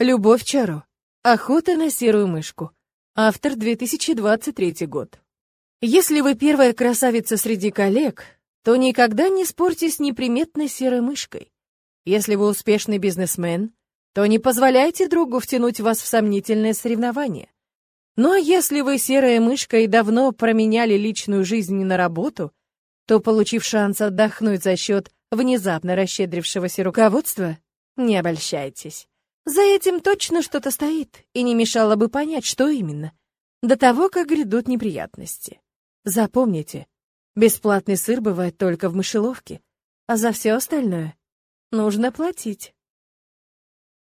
Любовь Чаро. Охота на серую мышку. Автор 2023 год. Если вы первая красавица среди коллег, то никогда не спорьте с неприметной серой мышкой. Если вы успешный бизнесмен, то не позволяйте другу втянуть вас в сомнительное соревнование. Но если вы серая мышка и давно променяли личную жизнь на работу, то, получив шанс отдохнуть за счет внезапно расщедрившегося руководства, не обольщайтесь. За этим точно что-то стоит, и не мешало бы понять, что именно, до того, как грядут неприятности. Запомните, бесплатный сыр бывает только в мышеловке, а за все остальное нужно платить.